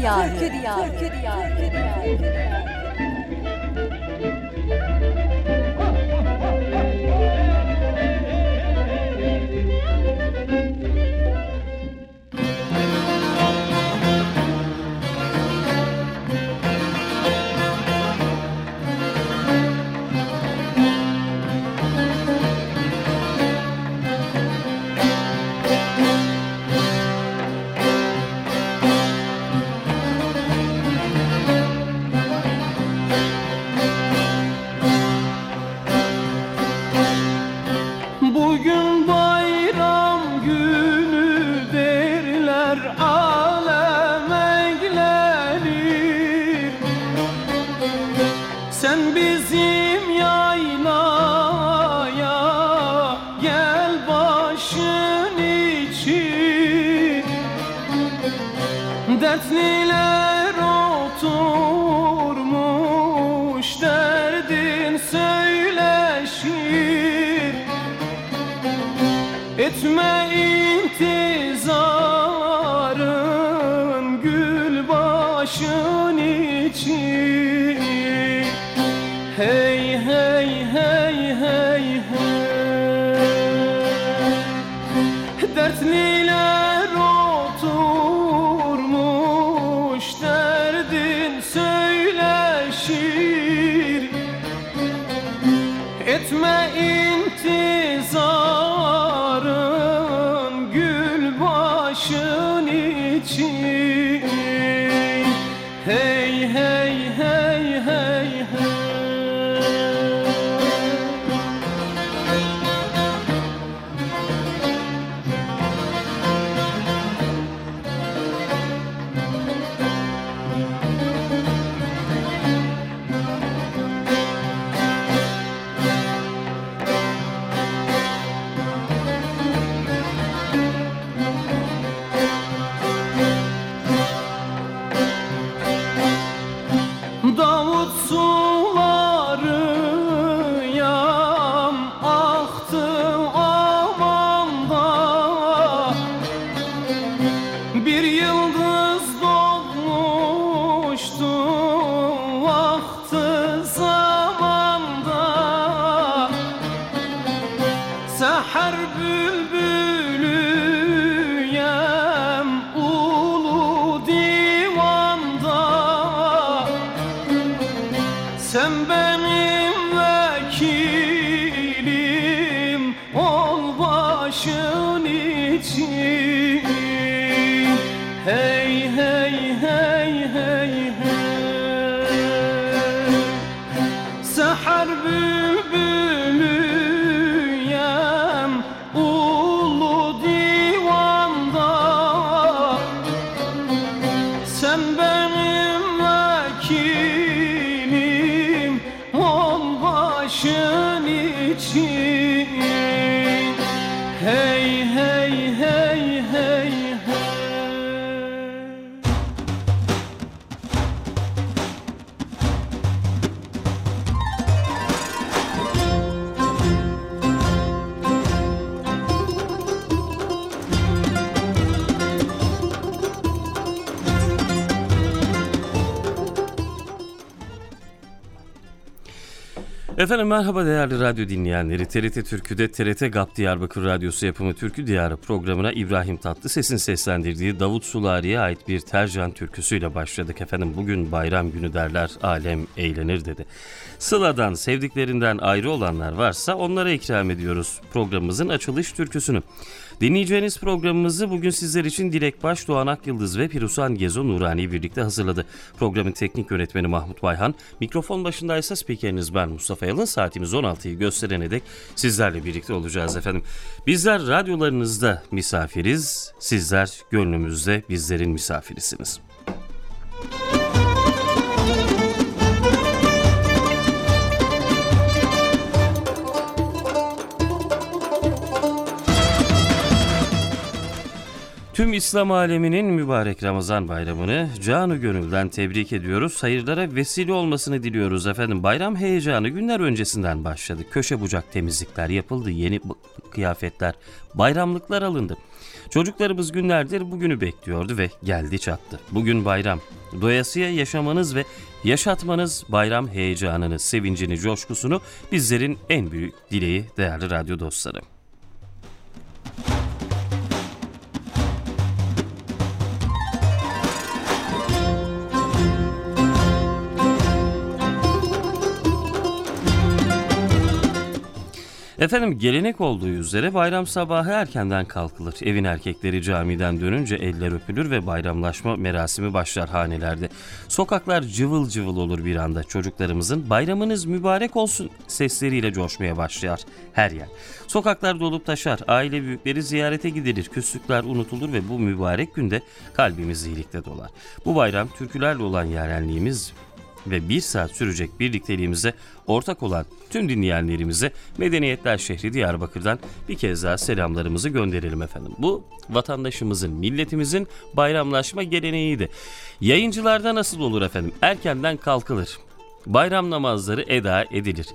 diyarı. Türkü diyarı. Türkü diyarı. Türkü diyarı. Etme intizarın Efendim merhaba değerli radyo dinleyenleri. TRT Türkü'de TRT GAP Diyarbakır Radyosu yapımı Türkü Diyarı programına İbrahim Tatlıses'in seslendirdiği Davut Sulari'ye ait bir tercan türküsüyle başladık efendim. Bugün bayram günü derler, alem eğlenir dedi. Sıla'dan, sevdiklerinden ayrı olanlar varsa onlara ikram ediyoruz programımızın açılış türküsünü. Dinleyeceğiniz programımızı bugün sizler için Dilek Baş, Doğan Akyıldız ve Pirusan Gezo Nurani birlikte hazırladı. Programın teknik yönetmeni Mahmut Bayhan, mikrofon başındaysa spikeriniz ben Mustafa Yalın. Saatimiz 16'yı gösterene dek sizlerle birlikte olacağız efendim. Bizler radyolarınızda misafiriz, sizler gönlümüzde bizlerin misafirisiniz. Tüm İslam aleminin mübarek Ramazan bayramını canı gönülden tebrik ediyoruz. Hayırlara vesile olmasını diliyoruz efendim. Bayram heyecanı günler öncesinden başladı. Köşe bucak temizlikler yapıldı. Yeni kıyafetler, bayramlıklar alındı. Çocuklarımız günlerdir bugünü bekliyordu ve geldi çattı. Bugün bayram. Doyasıya yaşamanız ve yaşatmanız bayram heyecanını, sevincini, coşkusunu bizlerin en büyük dileği değerli radyo dostları. Efendim gelenek olduğu üzere bayram sabahı erkenden kalkılır. Evin erkekleri camiden dönünce eller öpülür ve bayramlaşma merasimi başlar hanelerde. Sokaklar cıvıl cıvıl olur bir anda. Çocuklarımızın bayramınız mübarek olsun sesleriyle coşmaya başlar her yer. Sokaklar dolup taşar. Aile büyükleri ziyarete gidilir. Küslükler unutulur ve bu mübarek günde kalbimiz iyilikle dolar. Bu bayram türkülerle olan yarenliğimiz ve bir saat sürecek birlikteliğimize ortak olan tüm dinleyenlerimize Medeniyetler şehri Diyarbakır'dan bir kez daha selamlarımızı gönderelim efendim. Bu vatandaşımızın, milletimizin bayramlaşma geleneğiydi. Yayıncılarda nasıl olur efendim? Erkenden kalkılır. Bayram namazları eda edilir.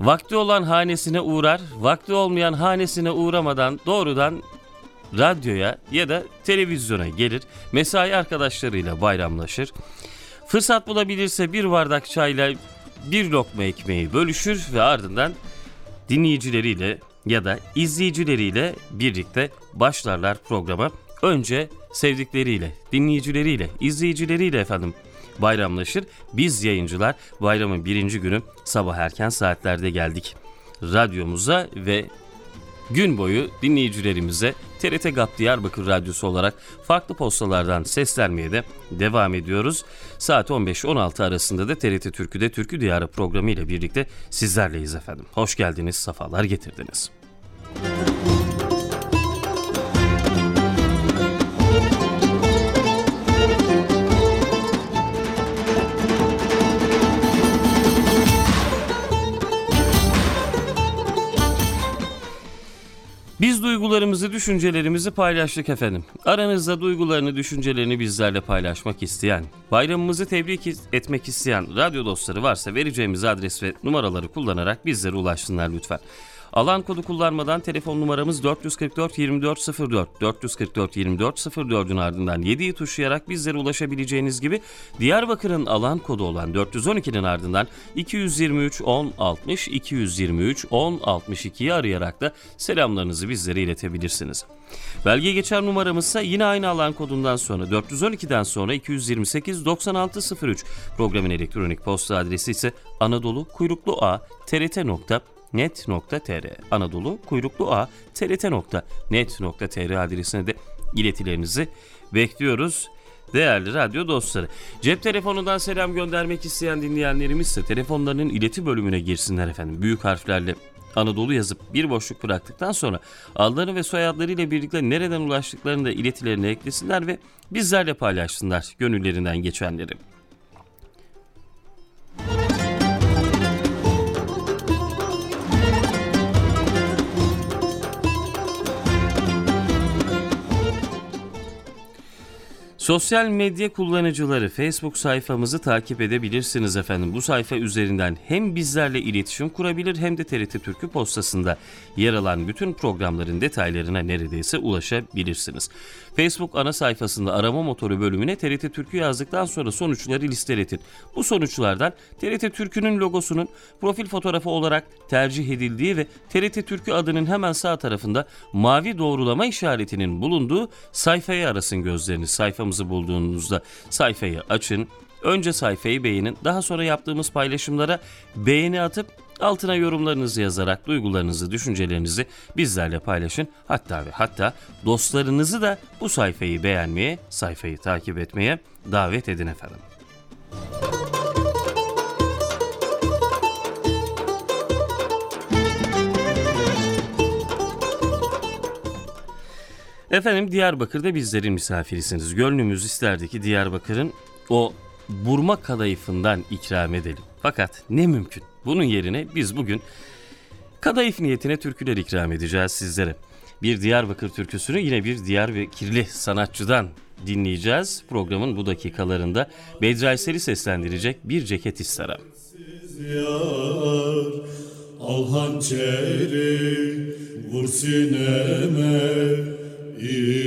Vakti olan hanesine uğrar, vakti olmayan hanesine uğramadan doğrudan radyoya ya da televizyona gelir, mesai arkadaşlarıyla bayramlaşır. Fırsat bulabilirse bir bardak çayla bir lokma ekmeği bölüşür ve ardından dinleyicileriyle ya da izleyicileriyle birlikte başlarlar programa. Önce sevdikleriyle, dinleyicileriyle, izleyicileriyle efendim bayramlaşır. Biz yayıncılar bayramın birinci günü sabah erken saatlerde geldik radyomuza ve gün boyu dinleyicilerimize TRT GAP Diyarbakır Radyosu olarak farklı postalardan seslenmeye de devam ediyoruz. Saat 15-16 arasında da TRT Türkü'de Türkü Diyarı programı ile birlikte sizlerleyiz efendim. Hoş geldiniz, safalar getirdiniz. Duygularımızı, düşüncelerimizi paylaştık efendim. Aranızda duygularını, düşüncelerini bizlerle paylaşmak isteyen, bayramımızı tebrik etmek isteyen radyo dostları varsa vereceğimiz adres ve numaraları kullanarak bizlere ulaşsınlar lütfen. Alan kodu kullanmadan telefon numaramız 444 2404 444 2404'ün ardından 7'yi tuşlayarak bizlere ulaşabileceğiniz gibi Diyarbakır'ın alan kodu olan 412'nin ardından 223 10 60 223 10 62'yi arayarak da selamlarınızı bizlere iletebilirsiniz. Belge geçer numaramız ise yine aynı alan kodundan sonra 412'den sonra 228 9603 programın elektronik posta adresi ise Anadolu kuyruklu a trt net.tr Anadolu kuyruklu a trt.net.tr adresine de iletilerinizi bekliyoruz. Değerli radyo dostları. Cep telefonundan selam göndermek isteyen dinleyenlerimiz ise telefonlarının ileti bölümüne girsinler efendim. Büyük harflerle Anadolu yazıp bir boşluk bıraktıktan sonra adları ve soyadlarıyla birlikte nereden ulaştıklarını da iletilerine eklesinler ve bizlerle paylaşsınlar gönüllerinden geçenleri. Sosyal medya kullanıcıları Facebook sayfamızı takip edebilirsiniz efendim. Bu sayfa üzerinden hem bizlerle iletişim kurabilir hem de TRT Türkü postasında yer alan bütün programların detaylarına neredeyse ulaşabilirsiniz. Facebook ana sayfasında arama motoru bölümüne TRT Türkü yazdıktan sonra sonuçları listeletin. Bu sonuçlardan TRT Türkü'nün logosunun profil fotoğrafı olarak tercih edildiği ve TRT Türkü adının hemen sağ tarafında mavi doğrulama işaretinin bulunduğu sayfaya arasın gözleriniz. Sayfamızı bulduğunuzda sayfayı açın. Önce sayfayı beğenin. Daha sonra yaptığımız paylaşımlara beğeni atıp Altına yorumlarınızı yazarak duygularınızı, düşüncelerinizi bizlerle paylaşın. Hatta ve hatta dostlarınızı da bu sayfayı beğenmeye, sayfayı takip etmeye davet edin efendim. Efendim Diyarbakır'da bizlerin misafirisiniz. Gönlümüz isterdi ki Diyarbakır'ın o burma kadayıfından ikram edelim. Fakat ne mümkün. Bunun yerine biz bugün kadayıf niyetine türküler ikram edeceğiz sizlere. Bir Diyarbakır türküsünü yine bir Diyarbakırlı sanatçıdan dinleyeceğiz. Programın bu dakikalarında Bedra Eser'i seslendirecek bir ceket istara. Al hançeri, vur sineme, Yeah.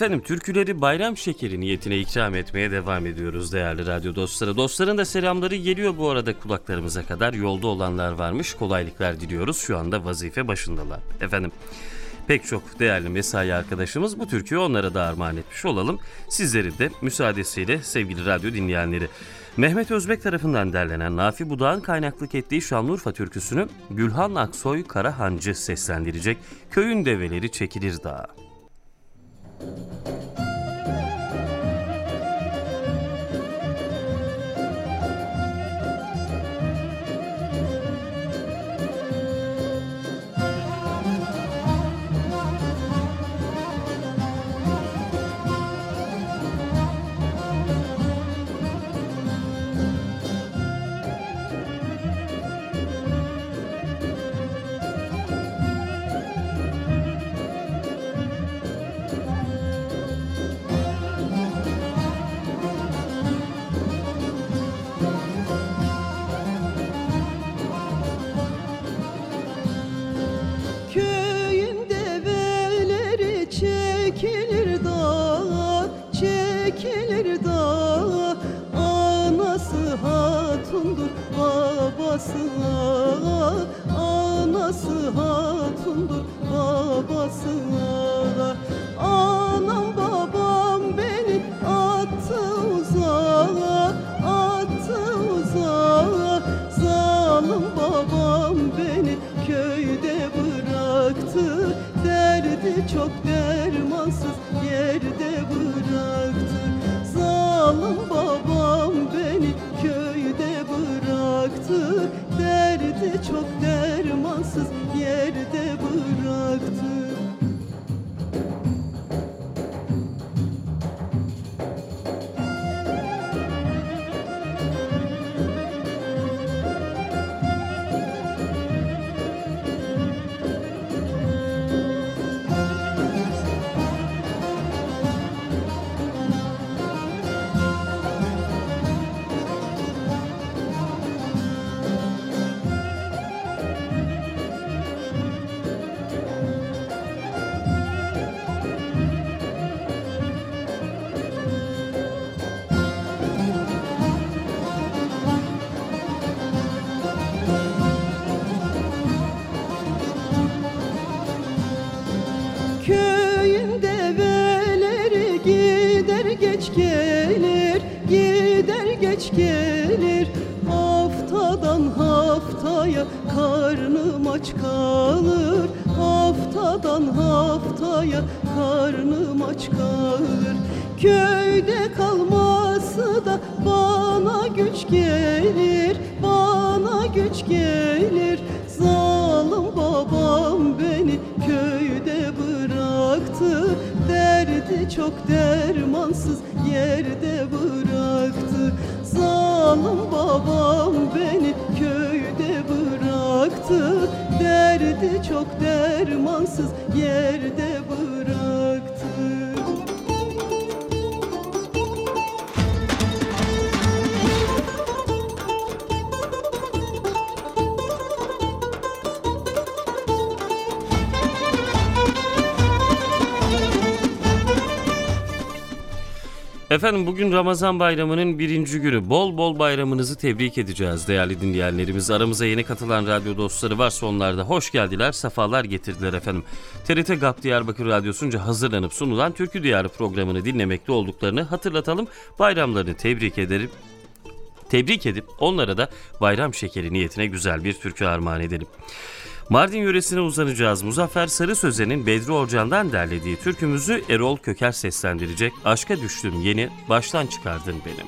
Efendim türküleri bayram şekeri niyetine ikram etmeye devam ediyoruz değerli radyo dostları. Dostların da selamları geliyor bu arada kulaklarımıza kadar. Yolda olanlar varmış kolaylıklar diliyoruz. Şu anda vazife başındalar. Efendim pek çok değerli mesai arkadaşımız bu türküyü onlara da armağan etmiş olalım. Sizleri de müsaadesiyle sevgili radyo dinleyenleri. Mehmet Özbek tarafından derlenen Nafi Budağ'ın kaynaklık ettiği Şanlıurfa türküsünü Gülhan Aksoy Karahancı seslendirecek. Köyün develeri çekilir dağa. Thank you. Geç gelir Haftadan haftaya karnım aç kalır. Haftadan haftaya karnım aç kalır. Köyde çok dermansız yerde Efendim bugün Ramazan bayramının birinci günü. Bol bol bayramınızı tebrik edeceğiz değerli dinleyenlerimiz. Aramıza yeni katılan radyo dostları varsa onlar da hoş geldiler, sefalar getirdiler efendim. TRT GAP Diyarbakır Radyosu'nca hazırlanıp sunulan Türkü Diyarı programını dinlemekte olduklarını hatırlatalım. Bayramlarını tebrik ederim. Tebrik edip onlara da bayram şekeri niyetine güzel bir türkü armağan edelim. Mardin yöresine uzanacağız. Muzaffer Sarı Sözen'in Bedri Orcan'dan derlediği türkümüzü Erol Köker seslendirecek. Aşka düştüm yeni, baştan çıkardın benim.